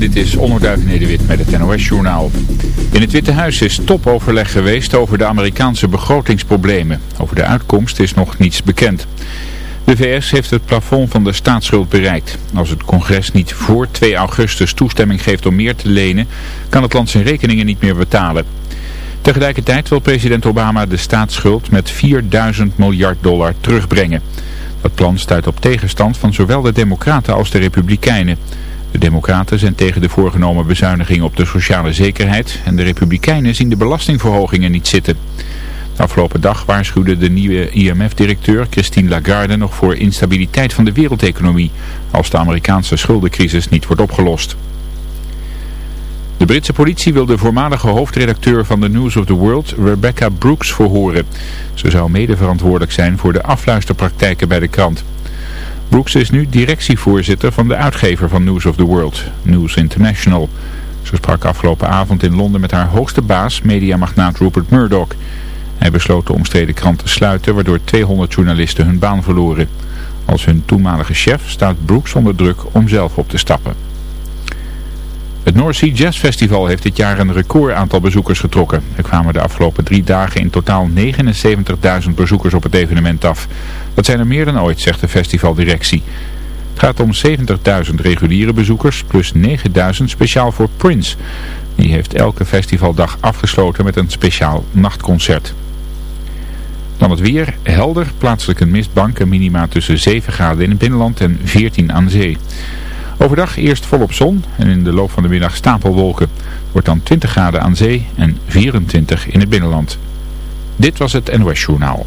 dit is Onderduif Nederwit met het NOS-journaal. In het Witte Huis is topoverleg geweest over de Amerikaanse begrotingsproblemen. Over de uitkomst is nog niets bekend. De VS heeft het plafond van de staatsschuld bereikt. Als het congres niet voor 2 augustus toestemming geeft om meer te lenen, kan het land zijn rekeningen niet meer betalen. Tegelijkertijd wil president Obama de staatsschuld met 4000 miljard dollar terugbrengen. Dat plan stuit op tegenstand van zowel de democraten als de republikeinen. De democraten zijn tegen de voorgenomen bezuiniging op de sociale zekerheid en de republikeinen zien de belastingverhogingen niet zitten. De afgelopen dag waarschuwde de nieuwe IMF-directeur Christine Lagarde nog voor instabiliteit van de wereldeconomie als de Amerikaanse schuldencrisis niet wordt opgelost. De Britse politie wil de voormalige hoofdredacteur van de News of the World, Rebecca Brooks, verhoren. Ze zou mede verantwoordelijk zijn voor de afluisterpraktijken bij de krant. Brooks is nu directievoorzitter van de uitgever van News of the World, News International. Ze sprak afgelopen avond in Londen met haar hoogste baas, mediamagnaat Rupert Murdoch. Hij besloot de omstreden krant te sluiten, waardoor 200 journalisten hun baan verloren. Als hun toenmalige chef staat Brooks onder druk om zelf op te stappen. Het North Sea Jazz Festival heeft dit jaar een record aantal bezoekers getrokken. Er kwamen de afgelopen drie dagen in totaal 79.000 bezoekers op het evenement af. Dat zijn er meer dan ooit, zegt de festivaldirectie. Het gaat om 70.000 reguliere bezoekers plus 9.000 speciaal voor Prince. Die heeft elke festivaldag afgesloten met een speciaal nachtconcert. Dan het weer, helder, plaatselijk een mistbank en minima tussen 7 graden in het binnenland en 14 aan zee. Overdag eerst volop zon en in de loop van de middag stapelwolken. Wordt dan 20 graden aan zee en 24 in het binnenland. Dit was het NOS Journaal.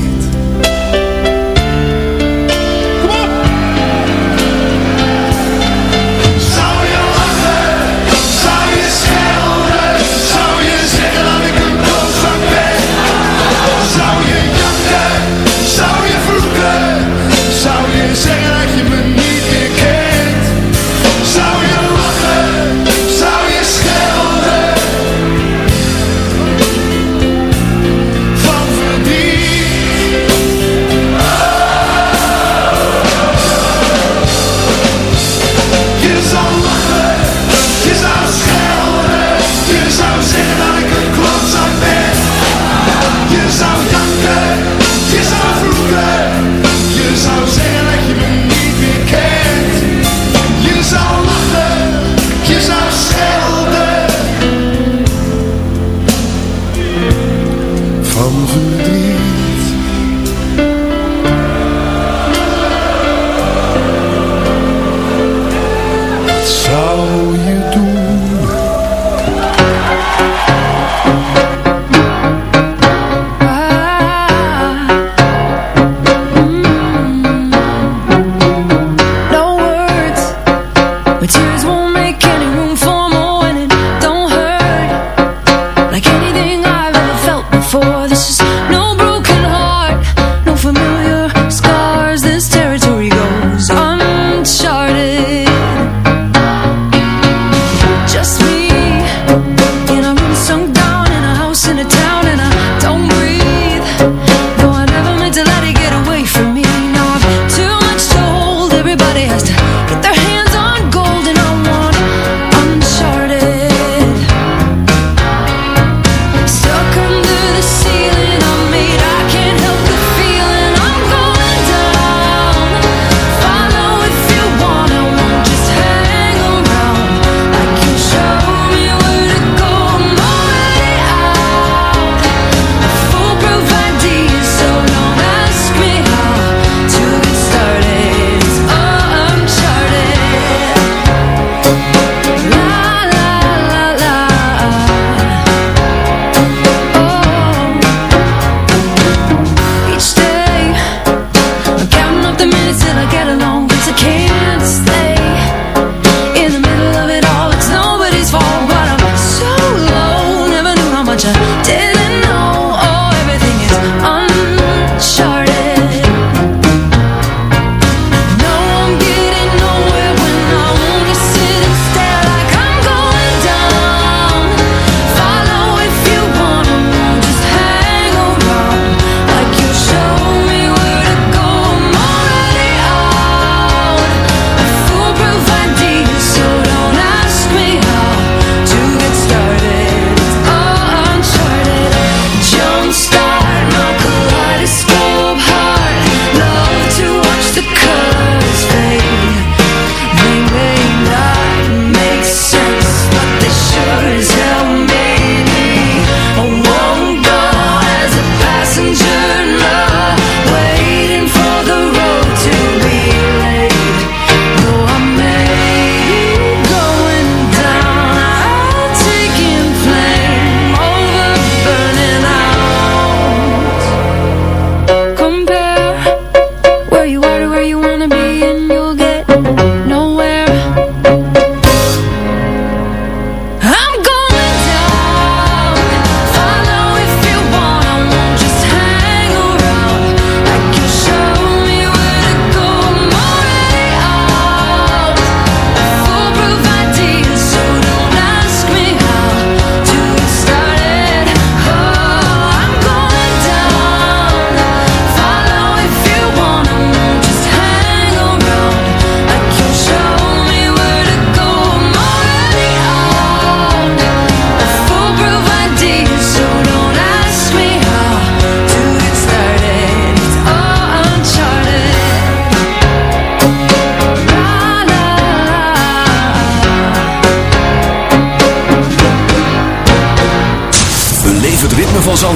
minutes till I get along, but I can't stay.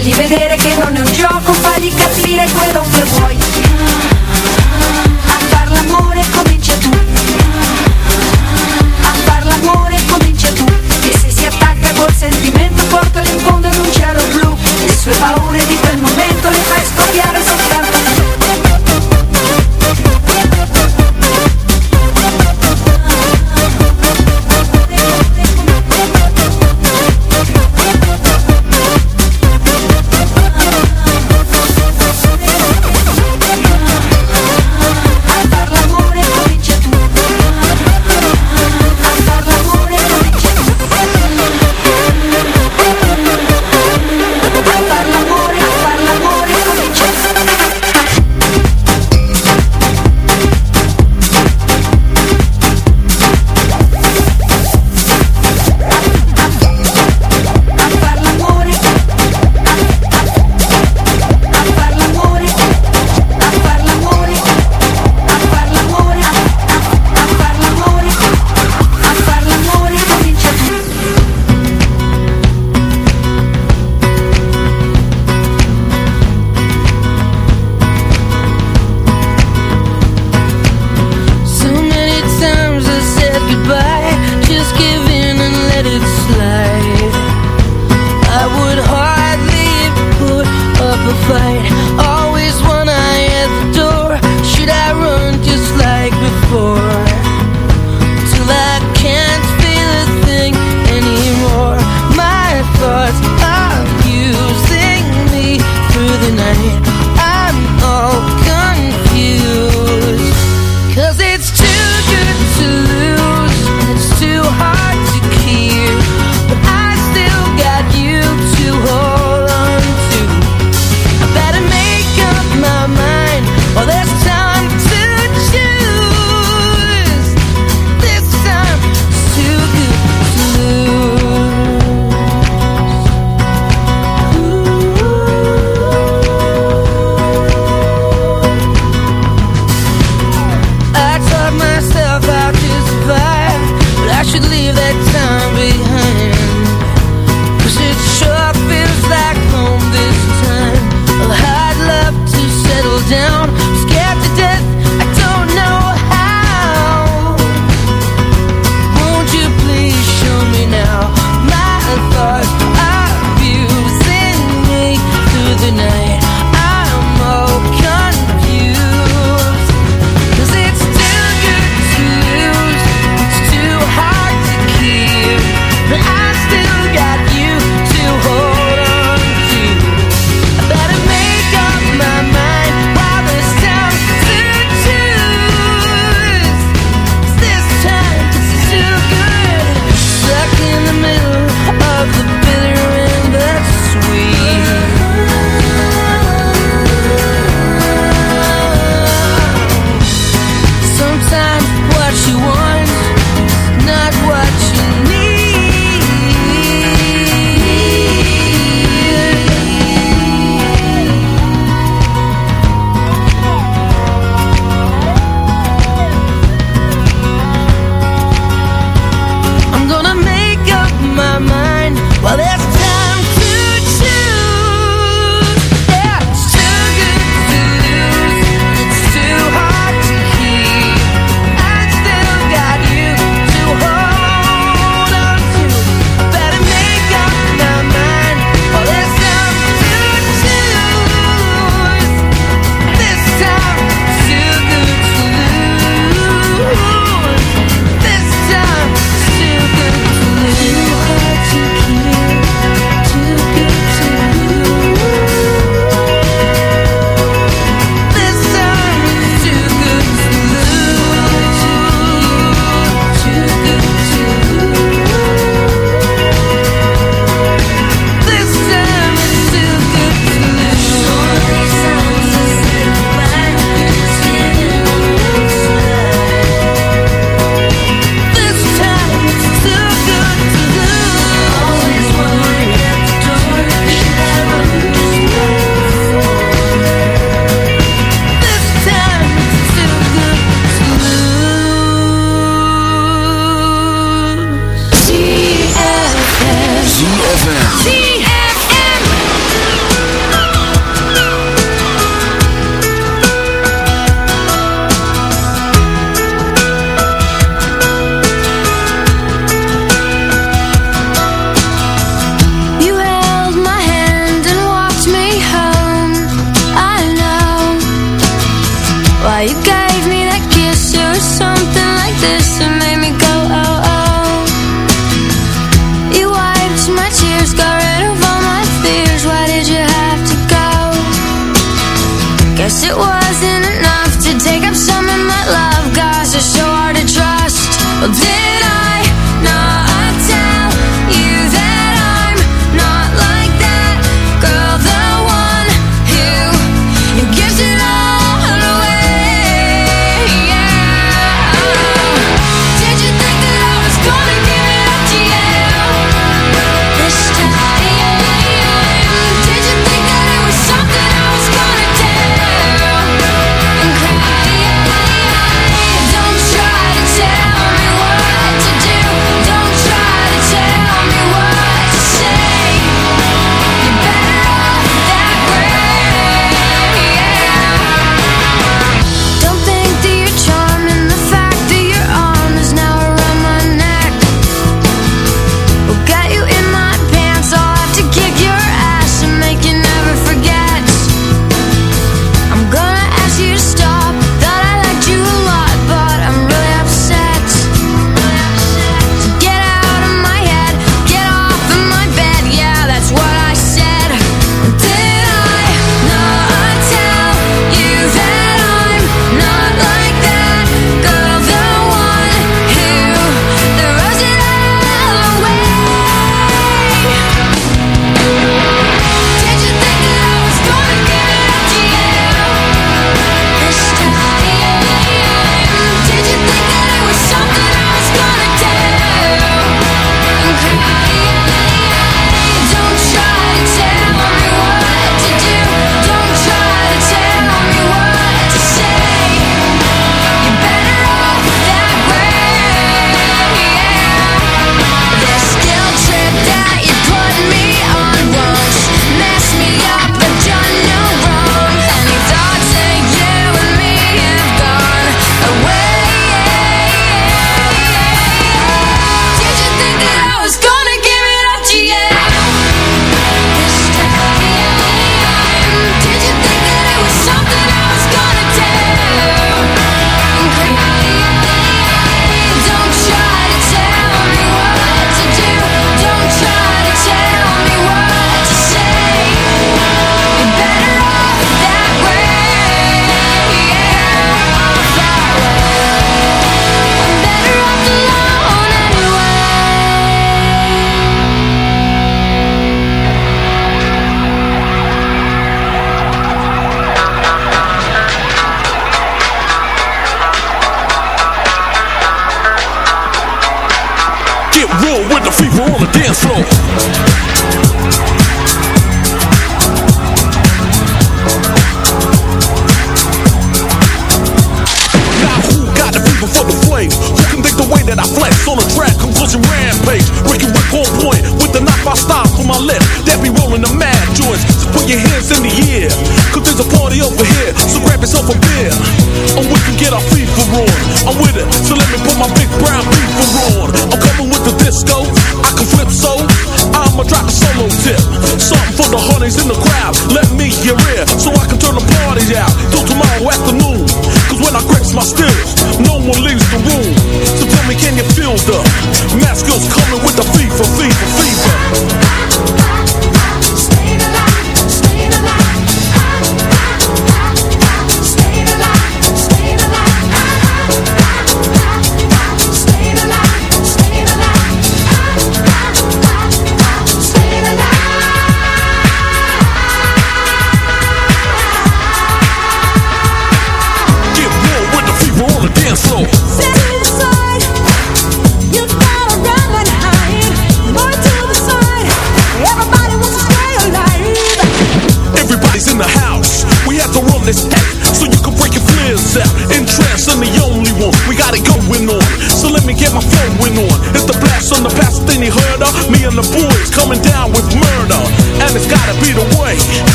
Fagli vedere che non è un gioco, fagli capire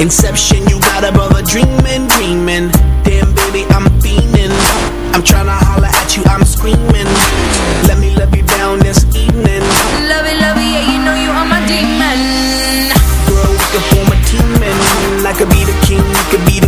Inception, you got above a dreaming, dreaming. Damn, baby, I'm fiending. I'm trying to holler at you, I'm screaming. Let me love you down this evening. Love it, love it, yeah, you know you are my demon. Girl, we can form a team, and I could be the king, you could be the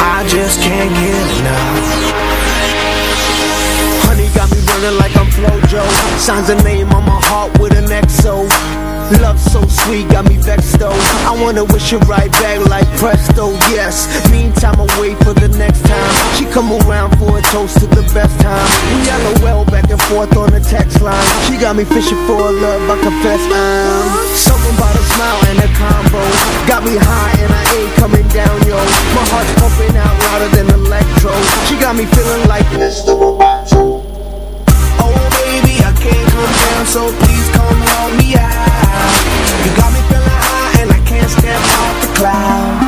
I just can't get enough. Honey got me Running like I'm Flojo. Signs a name on my heart with an XO Love so sweet, got me vexed though. I wanna wish it right back like presto, yes Meantime I wait for come around for a toast to the best time We LOL back and forth on the text line She got me fishing for a love, I confess I'm Something about a smile and a combo Got me high and I ain't coming down, yo My heart's pumping out louder than electro She got me feeling like Mr. Roboto Oh, baby, I can't come down, so please come help me out. You got me feeling high, and I can't step off the cloud.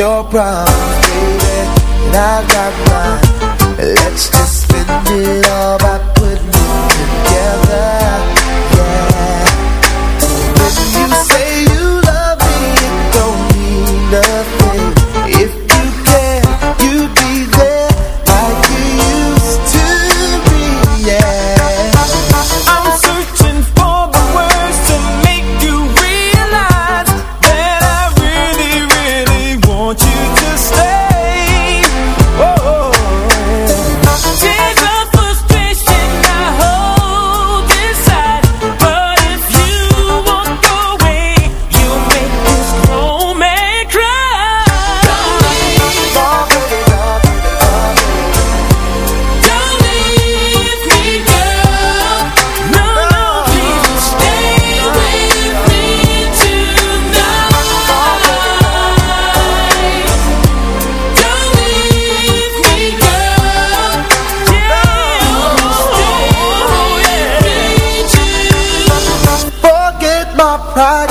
your problem. my pride,